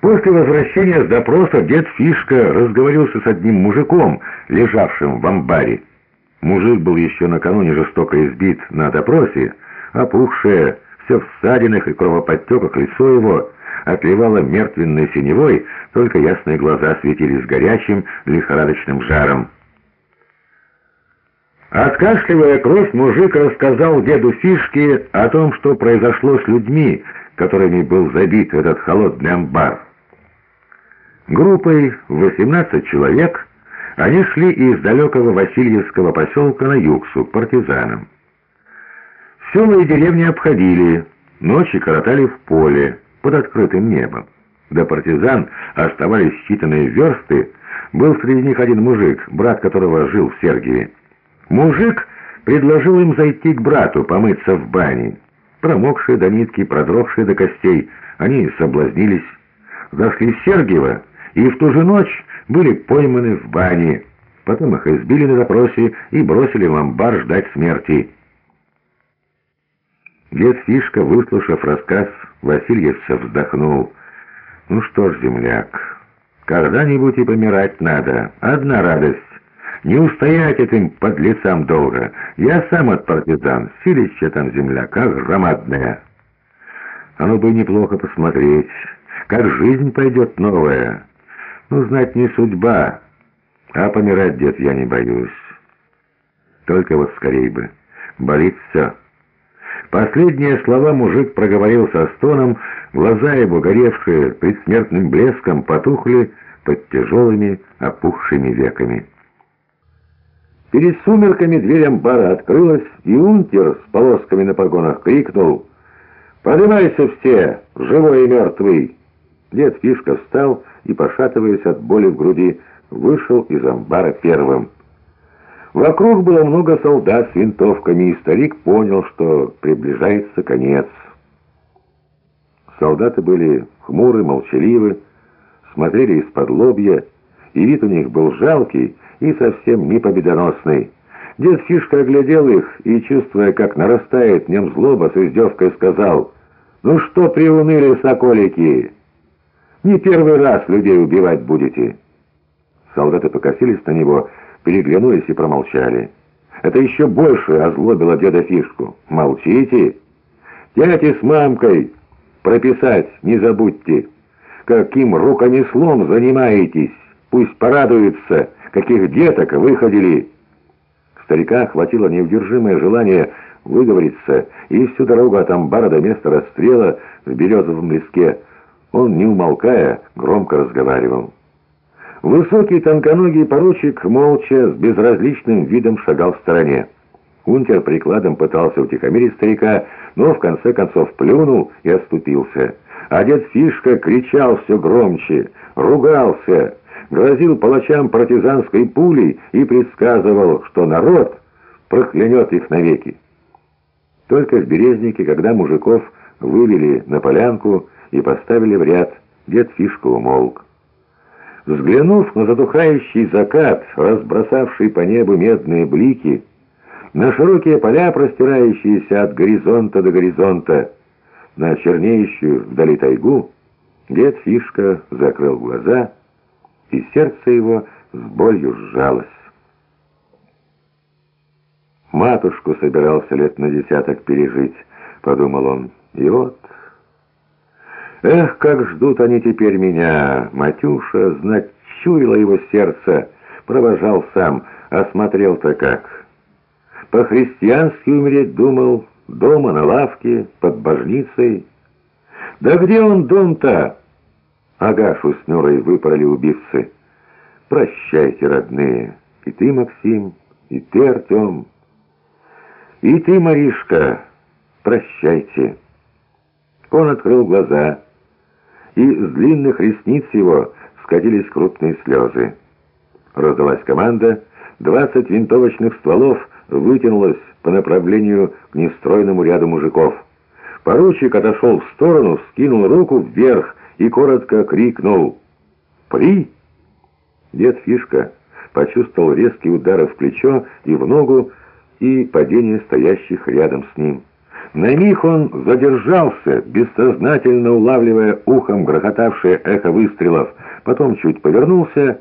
После возвращения с допроса дед Фишка разговорился с одним мужиком, лежавшим в амбаре. Мужик был еще накануне жестоко избит на допросе, опухшее, все в ссадинах и кровоподтеках лицо его отливало мертвенной синевой, только ясные глаза светились горячим, лихорадочным жаром. Откашливая кровь, мужик рассказал деду Фишке о том, что произошло с людьми, которыми был забит этот холодный амбар. Группой в 18 человек они шли из далекого Васильевского поселка на Юксу к партизанам. Села и деревни обходили, ночи коротали в поле, под открытым небом. До партизан оставались считанные версты, был среди них один мужик, брат которого жил в Сергиеве. Мужик предложил им зайти к брату, помыться в бане. Промокшие до нитки, продрогшие до костей, они соблазнились. Зашли в Сергиево и в ту же ночь были пойманы в бане. Потом их избили на допросе и бросили в амбар ждать смерти. Дед Фишка, выслушав рассказ, Васильевца вздохнул. «Ну что ж, земляк, когда-нибудь и помирать надо. Одна радость. Не устоять этим подлецам долго. Я сам от партизан. Силище там земля, как громадная. Оно бы неплохо посмотреть, как жизнь пойдет новая. Ну, знать не судьба, а помирать, дед, я не боюсь. Только вот скорей бы. Болит все. Последние слова мужик проговорил со стоном, глаза его, горевшие предсмертным блеском, потухли под тяжелыми опухшими веками. Перед сумерками дверь амбара открылась, и унтер с полосками на погонах крикнул «Поднимайся все, живой и мертвый!» Дед Фишка встал и, пошатываясь от боли в груди, вышел из амбара первым. Вокруг было много солдат с винтовками, и старик понял, что приближается конец. Солдаты были хмуры, молчаливы, смотрели из-под лобья, и вид у них был жалкий, и совсем не победоносный. Дед Фишка оглядел их и, чувствуя, как нарастает в нем злоба, с издевкой сказал, «Ну что приуныли, соколики? Не первый раз людей убивать будете». Солдаты покосились на него, переглянулись и промолчали. Это еще больше озлобило деда Фишку. «Молчите! Дядя с мамкой прописать не забудьте! Каким рукомеслом занимаетесь? Пусть порадуются!» каких деток выходили. Старика охватило неудержимое желание выговориться, и всю дорогу от амбара до места расстрела в березовом леске он, не умолкая, громко разговаривал. Высокий тонконогий поручик молча, с безразличным видом шагал в стороне. Унтер прикладом пытался утихомирить старика, но в конце концов плюнул и отступился. А дед Фишка кричал все громче, ругался, грозил палачам партизанской пулей и предсказывал, что народ проклянет их навеки. Только в Березнике, когда мужиков вывели на полянку и поставили в ряд, дед Фишка умолк. Взглянув на затухающий закат, разбросавший по небу медные блики, на широкие поля, простирающиеся от горизонта до горизонта, на чернеющую вдали тайгу, дед Фишка закрыл глаза и сердце его с болью сжалось. «Матушку собирался лет на десяток пережить», — подумал он. «И вот...» «Эх, как ждут они теперь меня!» Матюша, знать, чуяло его сердце, провожал сам, осмотрел-то как. По-христиански умереть думал, дома, на лавке, под божницей. «Да где он дом-то?» Агашу с Нюрой выпороли убивцы. Прощайте, родные, и ты, Максим, и ты, Артем, и ты, Маришка, прощайте. Он открыл глаза, и с длинных ресниц его скатились крупные слезы. Раздалась команда, двадцать винтовочных стволов вытянулось по направлению к нестройному ряду мужиков. Поручик отошел в сторону, скинул руку вверх, и коротко крикнул «При!». Дед Фишка почувствовал резкие удары в плечо и в ногу и падение стоящих рядом с ним. На миг он задержался, бессознательно улавливая ухом грохотавшее эхо выстрелов, потом чуть повернулся